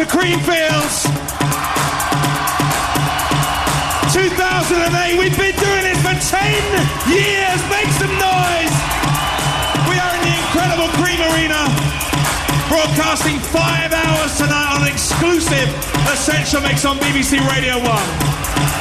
to Creamfields. 2008, we've been doing it for 10 years. Make some noise. We are in the incredible Cream Arena, broadcasting five hours tonight on exclusive Essential Mix on BBC Radio 1.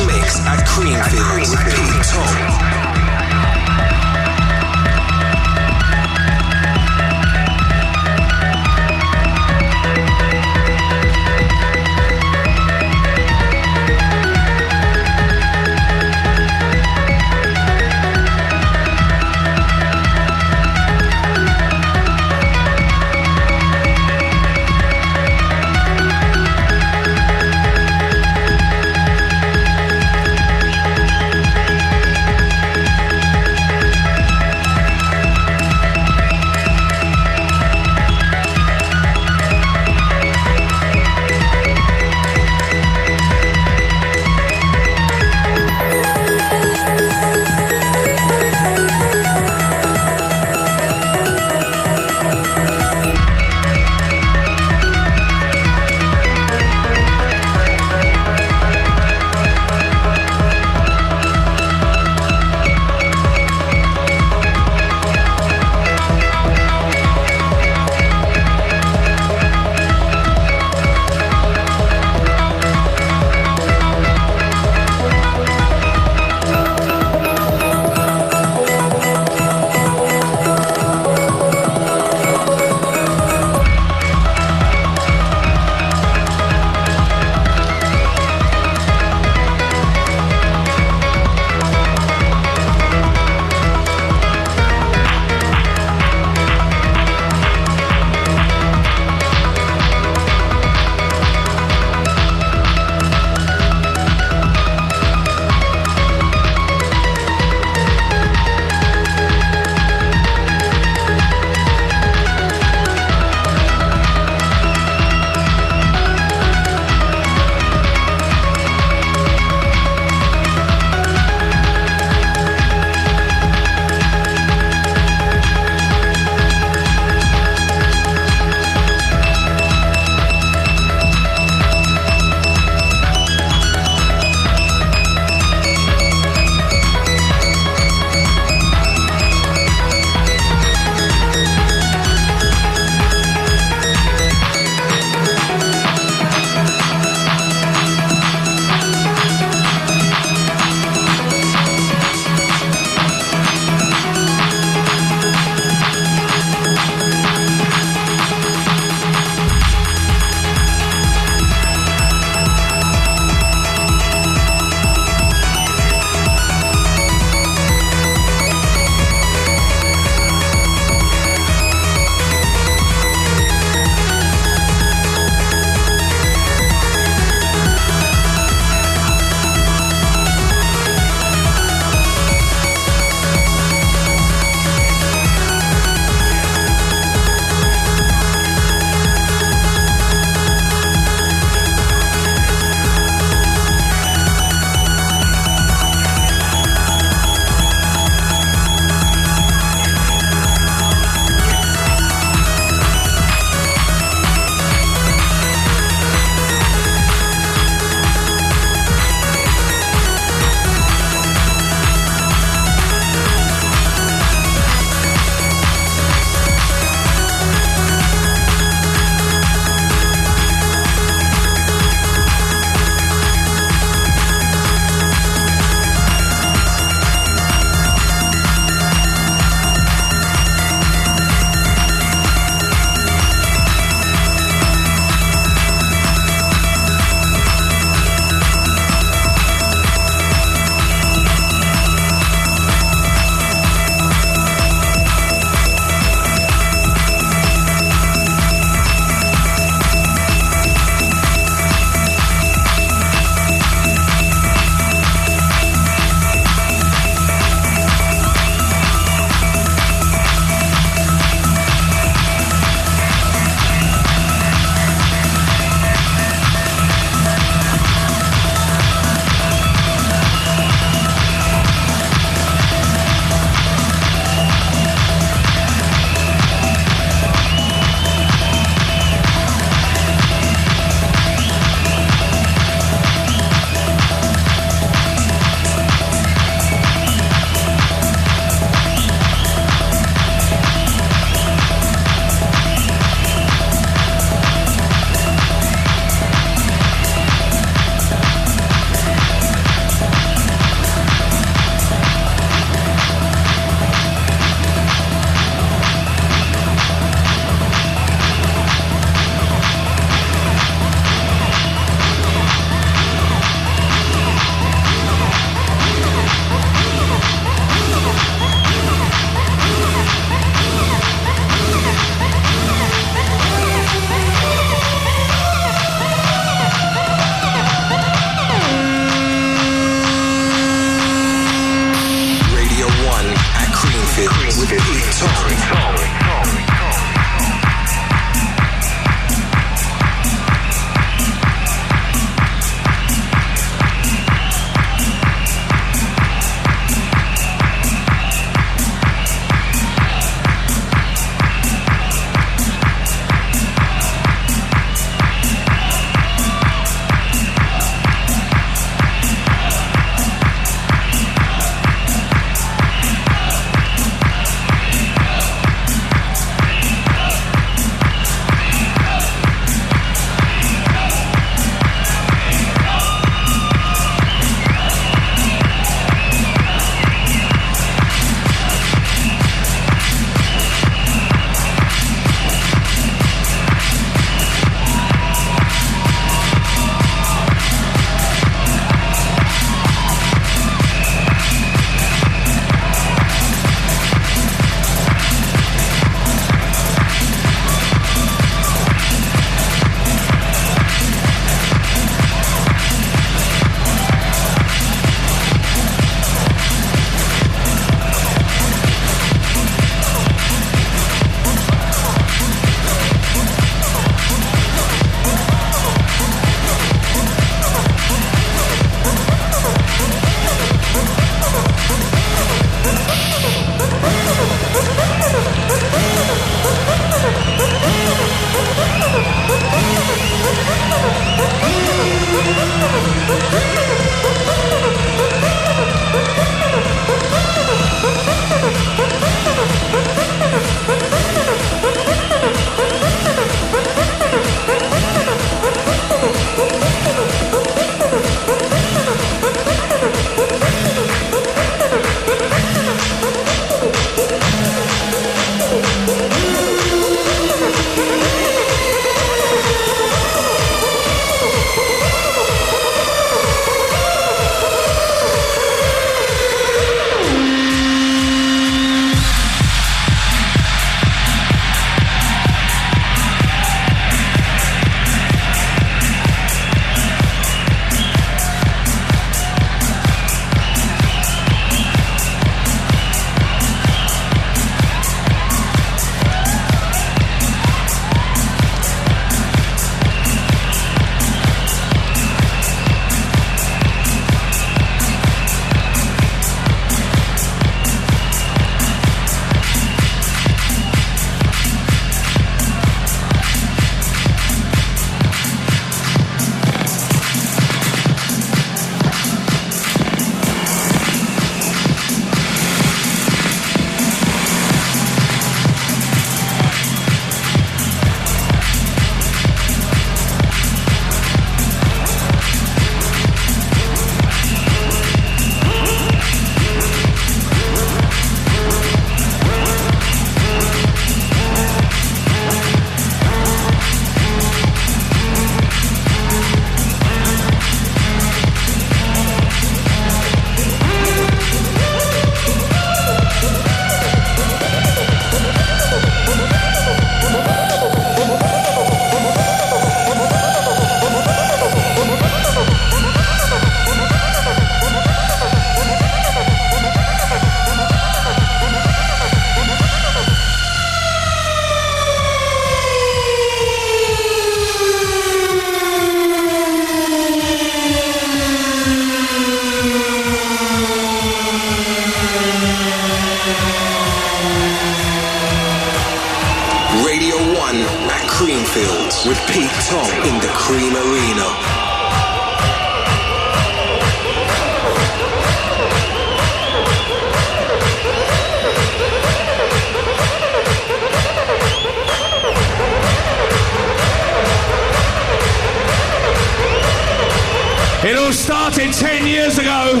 It started 10 years ago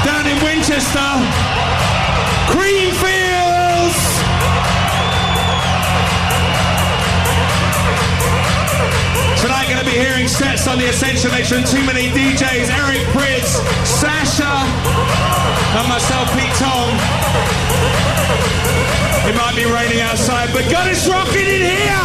down in Winchester. Creamfields! Tonight, going to be hearing sets on the Ascension Nation. 2 Many DJs Eric Prydz, Sasha, and myself, Pete Tong. It might be raining outside, but God is rocking in here!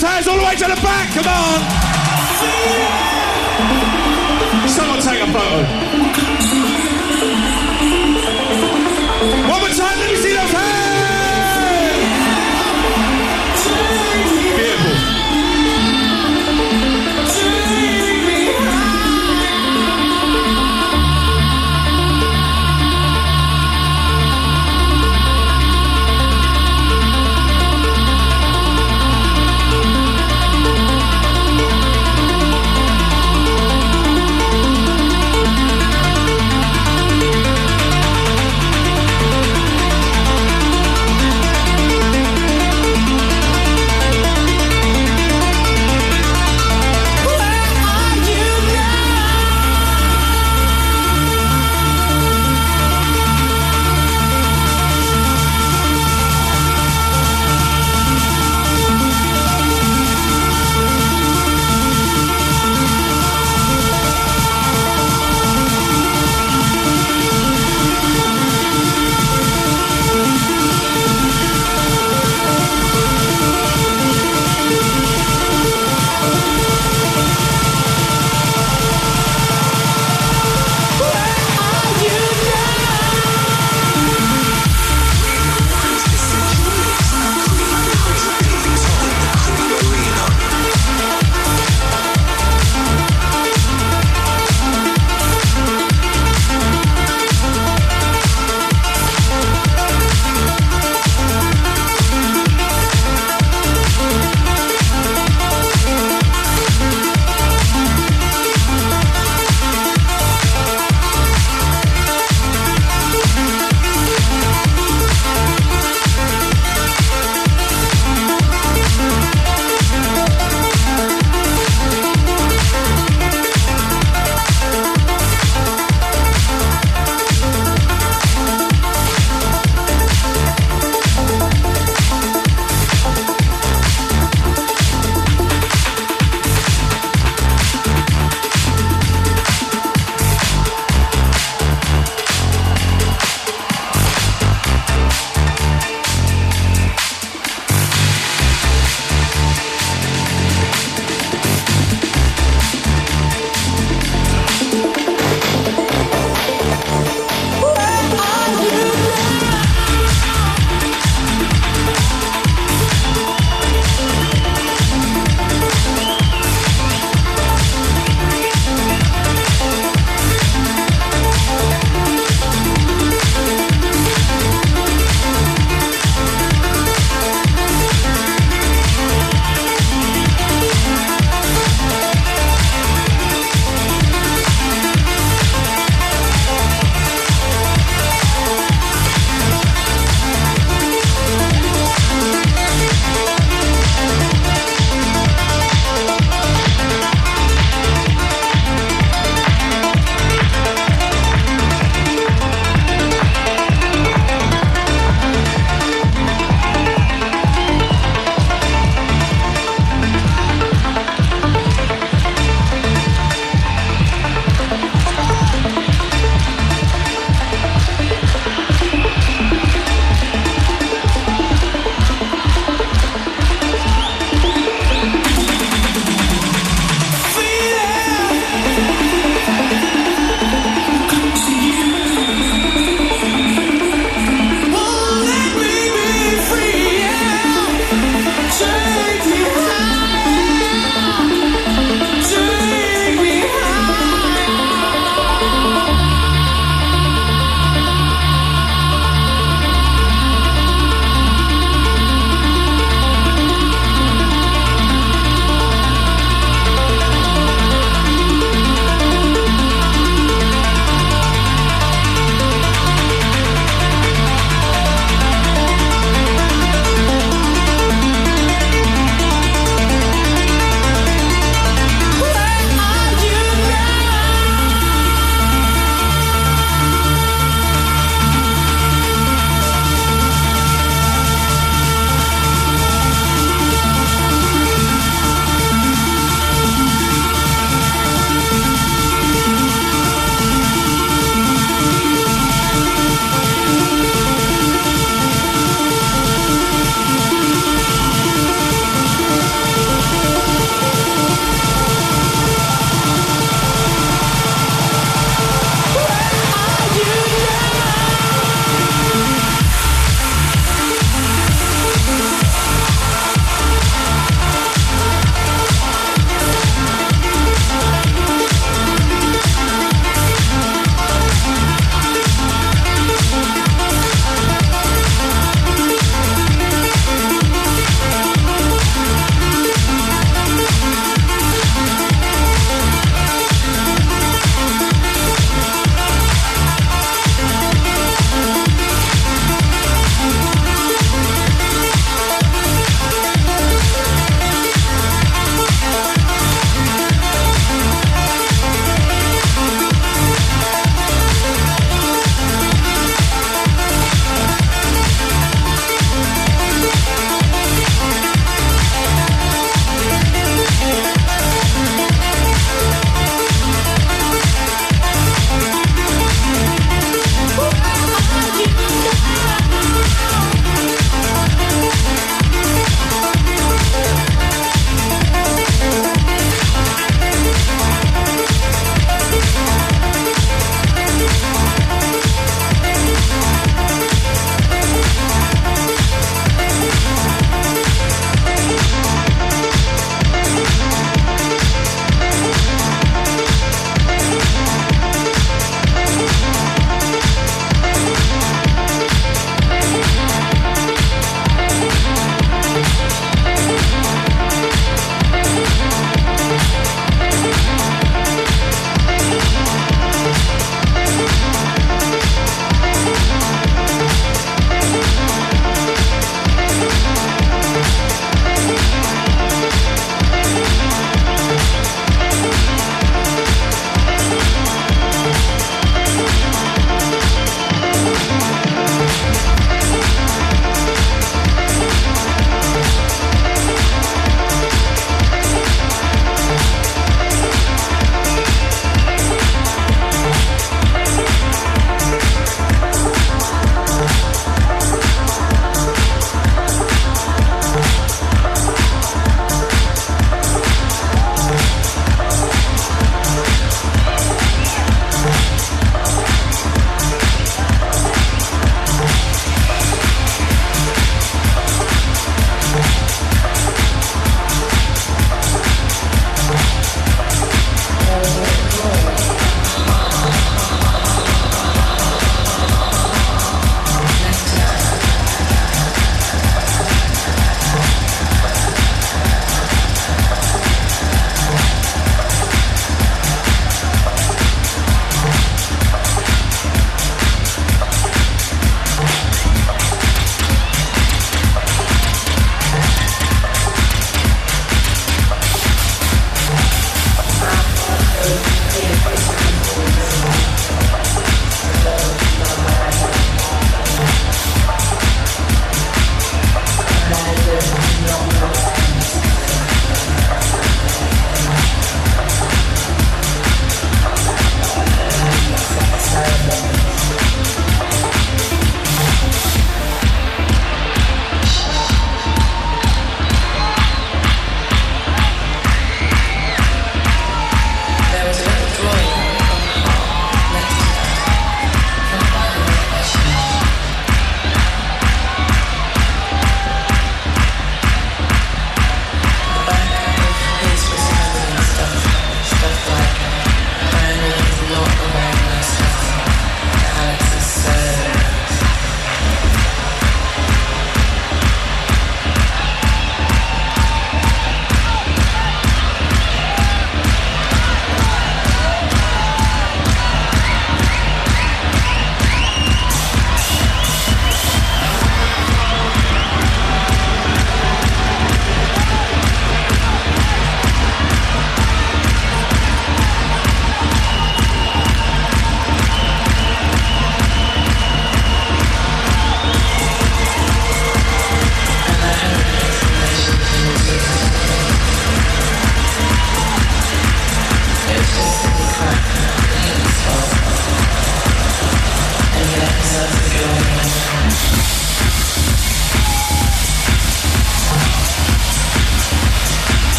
those hands all the way to the back. Come on.